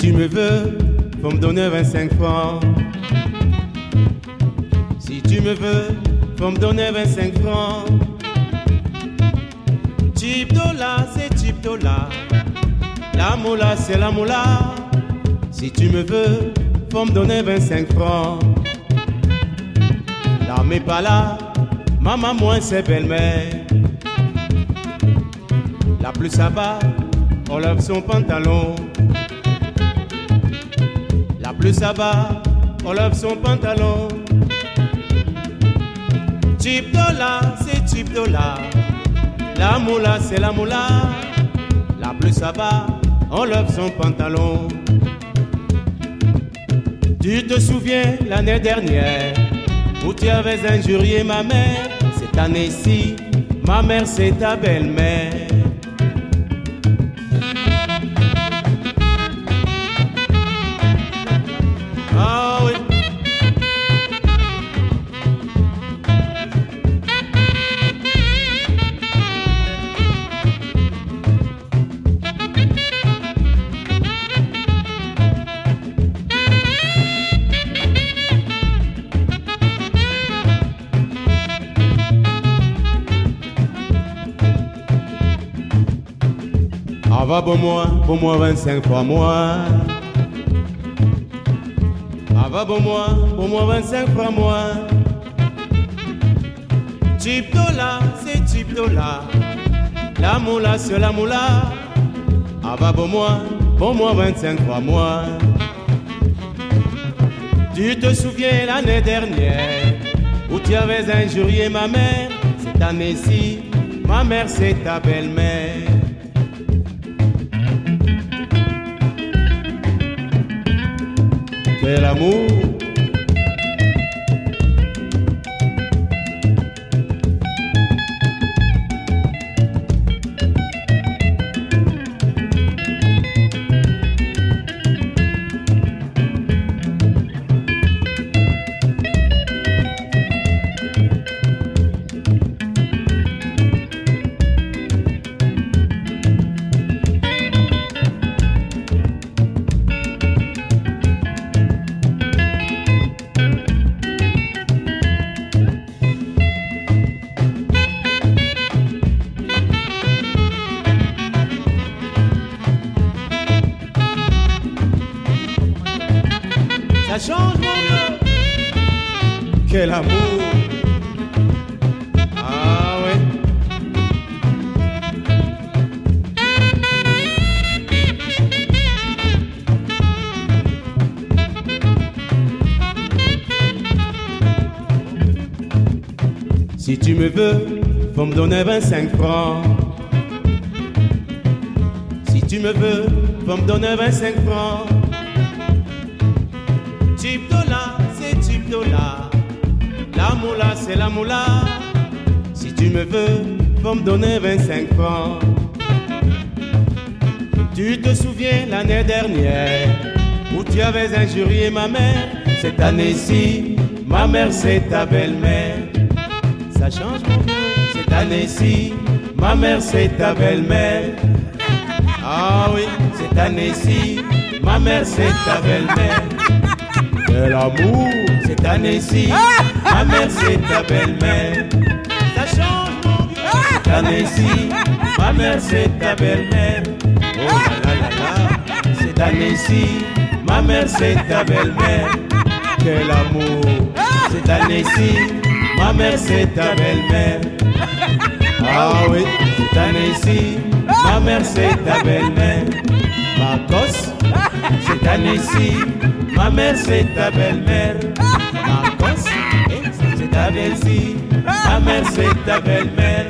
Si tu me veux, faut me donner 25 francs. Si tu me veux, faut me donner 25 francs. Dollar, c'est type dollar. La moula, c'est la moula. Si tu me veux, faut me donner 25 francs. Est pas là, maman moins c'est belle-mère. La plus ça va, on lève son pantalon. La plus ça va, on lève son pantalon. Type dollar, c'est type dollar. La moula, c'est la moula. La plus ça va, on lève son pantalon. Tu te souviens l'année dernière où tu avais injurié ma mère? Cette année-ci, ma mère c'est ta belle-mère. Ah va pour moi, pour moi 25 fois moi. Ah va pour moi, pour moi 25 fois moi. Type dollar, c'est type dollar. La moula, c'est la moula. Ah va pour moi, pour moi 25 fois moi. Tu te souviens l'année dernière où tu avais injurié ma mère Cette année-ci, ma mère c'est ta belle-mère. Quel amour Quel amour Ah ouais Si tu me veux, faut me donner 25 francs. Si tu me veux, faut me donner 25 francs. Type dollar, c'est type dollar. La moula, c'est la moula. Si tu me veux, faut me donner 25 francs. Tu te souviens l'année dernière où tu avais injurié ma mère? Cette année-ci, ma mère c'est ta belle-mère. Ça change mon. Cette année-ci, ma mère c'est ta belle-mère. Ah oui, cette année-ci, ma mère c'est ta belle-mère. Quel amour Cette année-ci, ma mère c'est ta belle-mère. Ça change mon vieux. Cette année-ci, ma mère c'est ta belle-mère. Oh là là là là. Cette année-ci, ma mère c'est ta belle-mère. Quel amour Cette année-ci, ma mère c'est ta belle-mère. Ah oui, cette année-ci, ma mère c'est ta belle-mère. Ma gosse, cette année-ci, ma mère c'est ta belle-mère. Ma gosse, eh, cette année-ci, ma mère c'est ta belle-mère.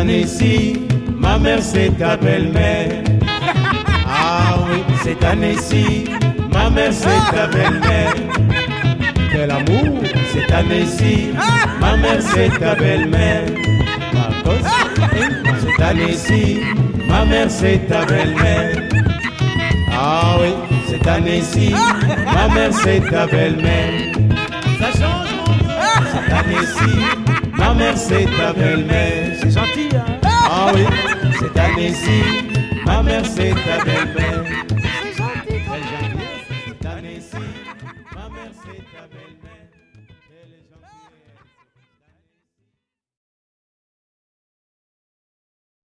Année-ci, ma mère c'est ta belle-mère. Ah oui, cette année-ci, ma mère c'est ta belle-mère. Quel amour, cette année-ci, ma mère c'est ta belle-mère. Ma cette année-ci, ma mère c'est ta belle-mère. Ah oui, cette année-ci, ma mère c'est ta belle-mère. Ça change mon cette année-ci, ma mère c'est ta belle-mère. C'est gentil, hein Ah oui, cette année-ci, ma mère c'est ta belle-mère.